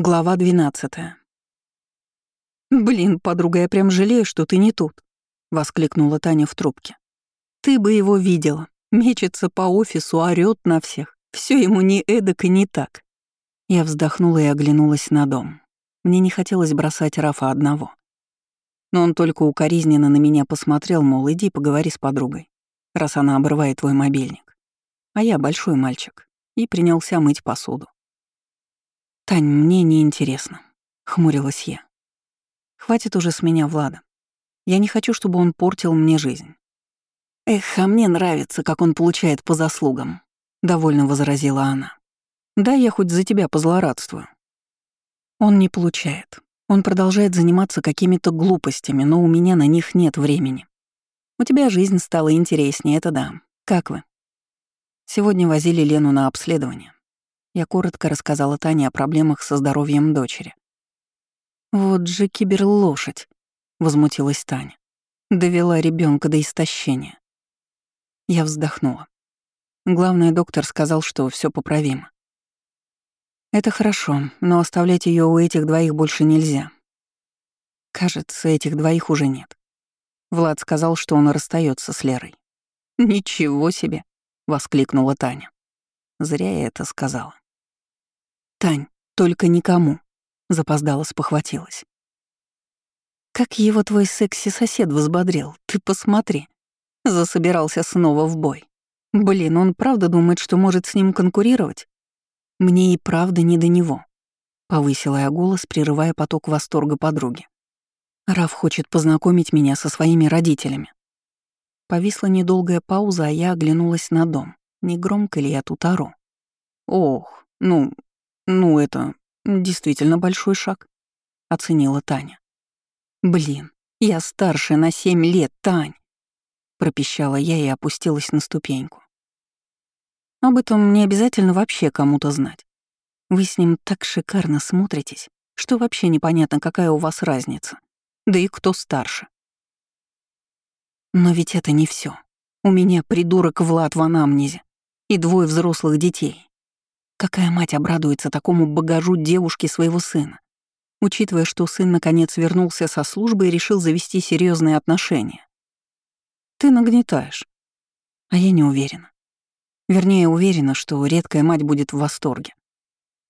Глава 12. «Блин, подруга, я прям жалею, что ты не тут», — воскликнула Таня в трубке. «Ты бы его видела. Мечется по офису, орёт на всех. Все ему не эдак и не так». Я вздохнула и оглянулась на дом. Мне не хотелось бросать Рафа одного. Но он только укоризненно на меня посмотрел, мол, иди поговори с подругой, раз она обрывает твой мобильник. А я большой мальчик и принялся мыть посуду. «Тань, мне не интересно, хмурилась я. «Хватит уже с меня Влада. Я не хочу, чтобы он портил мне жизнь». «Эх, а мне нравится, как он получает по заслугам», — довольно возразила она. «Да, я хоть за тебя позлорадствую». Он не получает. Он продолжает заниматься какими-то глупостями, но у меня на них нет времени. У тебя жизнь стала интереснее, это да. Как вы? Сегодня возили Лену на обследование. Я коротко рассказала Тане о проблемах со здоровьем дочери. «Вот же киберлошадь», — возмутилась Таня. Довела ребенка до истощения. Я вздохнула. Главный доктор сказал, что все поправимо. Это хорошо, но оставлять ее у этих двоих больше нельзя. Кажется, этих двоих уже нет. Влад сказал, что он расстается с Лерой. «Ничего себе!» — воскликнула Таня. Зря я это сказала. «Тань, только никому», — запоздала спохватилась. «Как его твой секси-сосед взбодрил, ты посмотри». Засобирался снова в бой. Блин, он правда думает, что может с ним конкурировать? Мне и правда не до него. Повысила я голос, прерывая поток восторга подруги. Раф хочет познакомить меня со своими родителями. Повисла недолгая пауза, а я оглянулась на дом. Не громко ли я тут ору? Ох, ну, «Ну, это действительно большой шаг», — оценила Таня. «Блин, я старше на семь лет, Тань!» — пропищала я и опустилась на ступеньку. «Об этом не обязательно вообще кому-то знать. Вы с ним так шикарно смотритесь, что вообще непонятно, какая у вас разница. Да и кто старше. Но ведь это не все. У меня придурок Влад в анамнезе и двое взрослых детей. Какая мать обрадуется такому багажу девушки своего сына, учитывая, что сын наконец вернулся со службы и решил завести серьезные отношения? Ты нагнетаешь. А я не уверена. Вернее, уверена, что редкая мать будет в восторге.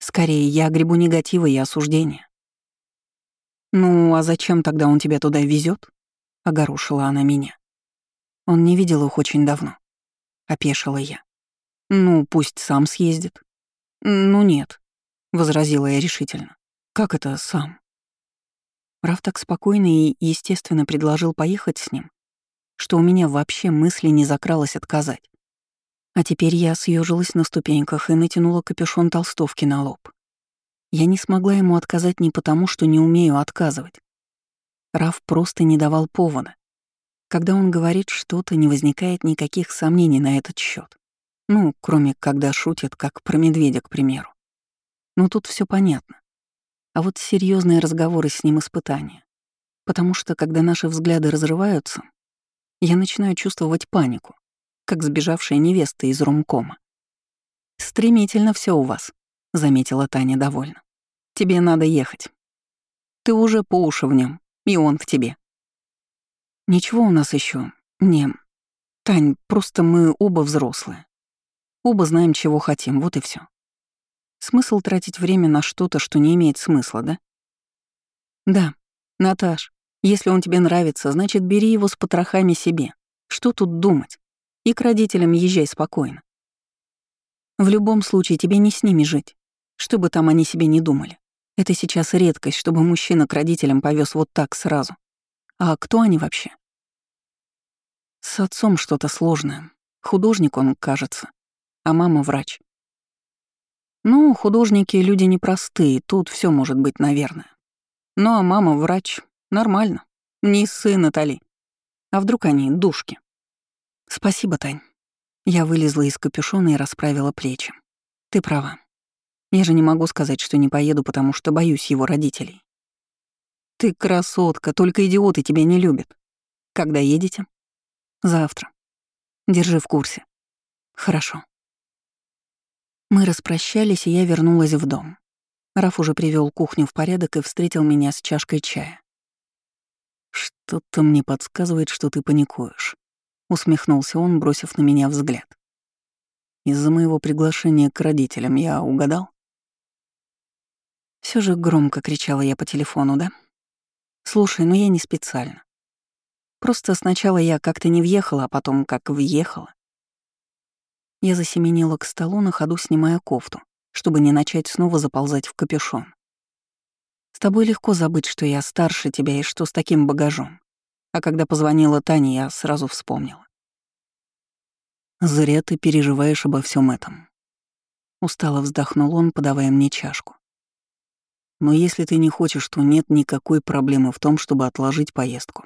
Скорее, я гребу негатива и осуждения. «Ну, а зачем тогда он тебя туда везет? огорошила она меня. Он не видел их очень давно. Опешила я. «Ну, пусть сам съездит. «Ну нет», — возразила я решительно. «Как это сам?» Раф так спокойно и, естественно, предложил поехать с ним, что у меня вообще мысли не закралось отказать. А теперь я съежилась на ступеньках и натянула капюшон толстовки на лоб. Я не смогла ему отказать не потому, что не умею отказывать. Раф просто не давал повода. Когда он говорит что-то, не возникает никаких сомнений на этот счет. Ну, кроме когда шутят, как про медведя, к примеру. Но тут все понятно. А вот серьезные разговоры с ним испытания. Потому что, когда наши взгляды разрываются, я начинаю чувствовать панику, как сбежавшая невеста из румкома. «Стремительно все у вас», — заметила Таня довольно. «Тебе надо ехать. Ты уже по уши в нем, и он в тебе». «Ничего у нас еще не... Тань, просто мы оба взрослые. Оба знаем, чего хотим, вот и все. Смысл тратить время на что-то, что не имеет смысла, да? Да, Наташ, если он тебе нравится, значит, бери его с потрохами себе. Что тут думать? И к родителям езжай спокойно. В любом случае, тебе не с ними жить, что бы там они себе не думали. Это сейчас редкость, чтобы мужчина к родителям повез вот так сразу. А кто они вообще? С отцом что-то сложное. Художник он, кажется а мама врач. Ну, художники — люди непростые, тут все может быть, наверное. Ну, а мама врач. Нормально. Не сын Натали. А вдруг они душки? Спасибо, Тань. Я вылезла из капюшона и расправила плечи. Ты права. Я же не могу сказать, что не поеду, потому что боюсь его родителей. Ты красотка, только идиоты тебя не любят. Когда едете? Завтра. Держи в курсе. Хорошо. Мы распрощались, и я вернулась в дом. Раф уже привел кухню в порядок и встретил меня с чашкой чая. «Что-то мне подсказывает, что ты паникуешь», — усмехнулся он, бросив на меня взгляд. «Из-за моего приглашения к родителям я угадал?» Все же громко кричала я по телефону, да? Слушай, ну я не специально. Просто сначала я как-то не въехала, а потом как въехала. Я засеменила к столу, на ходу снимая кофту, чтобы не начать снова заползать в капюшон. С тобой легко забыть, что я старше тебя и что с таким багажом. А когда позвонила Таня, я сразу вспомнила. «Зря ты переживаешь обо всем этом». Устало вздохнул он, подавая мне чашку. «Но если ты не хочешь, то нет никакой проблемы в том, чтобы отложить поездку».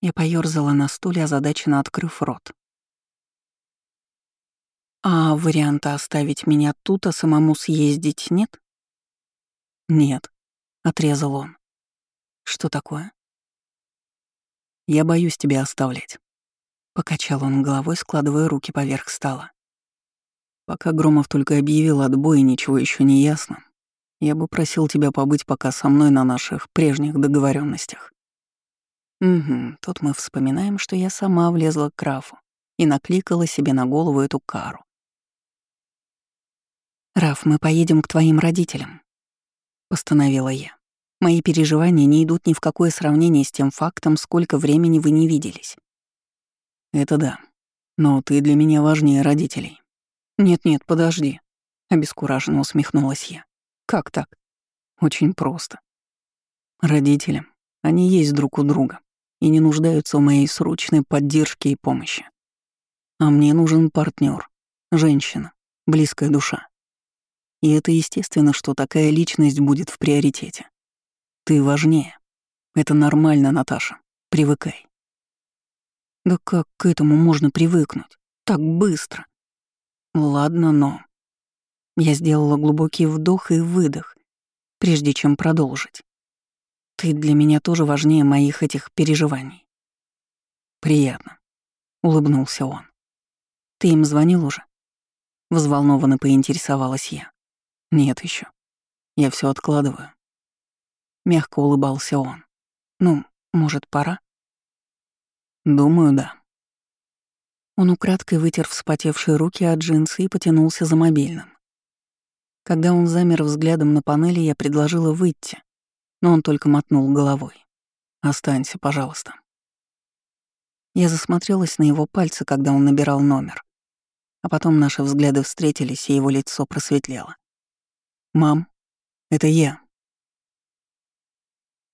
Я поёрзала на стуле, озадаченно открыв рот. «А варианта оставить меня тут, а самому съездить нет?» «Нет», — отрезал он. «Что такое?» «Я боюсь тебя оставлять», — покачал он головой, складывая руки поверх стола. «Пока Громов только объявил отбой и ничего еще не ясно, я бы просил тебя побыть пока со мной на наших прежних договоренностях. Угу, тут мы вспоминаем, что я сама влезла к Рафу и накликала себе на голову эту кару. «Раф, мы поедем к твоим родителям постановила я. Мои переживания не идут ни в какое сравнение с тем фактом, сколько времени вы не виделись. Это да. Но ты для меня важнее родителей. Нет-нет, подожди. Обескураженно усмехнулась я. Как так? Очень просто. Родителям. Они есть друг у друга и не нуждаются в моей срочной поддержке и помощи. А мне нужен партнер, женщина, близкая душа. И это естественно, что такая личность будет в приоритете. Ты важнее. Это нормально, Наташа. Привыкай. Да как к этому можно привыкнуть? Так быстро. Ладно, но... Я сделала глубокий вдох и выдох, прежде чем продолжить. Ты для меня тоже важнее моих этих переживаний. Приятно. Улыбнулся он. Ты им звонил уже? Взволнованно поинтересовалась я. Нет еще. Я все откладываю. Мягко улыбался он. Ну, может, пора? Думаю, да. Он украдкой вытер вспотевшие руки от джинсы и потянулся за мобильным. Когда он замер взглядом на панели, я предложила выйти, но он только мотнул головой. «Останься, пожалуйста». Я засмотрелась на его пальцы, когда он набирал номер. А потом наши взгляды встретились, и его лицо просветлело. «Мам, это я»,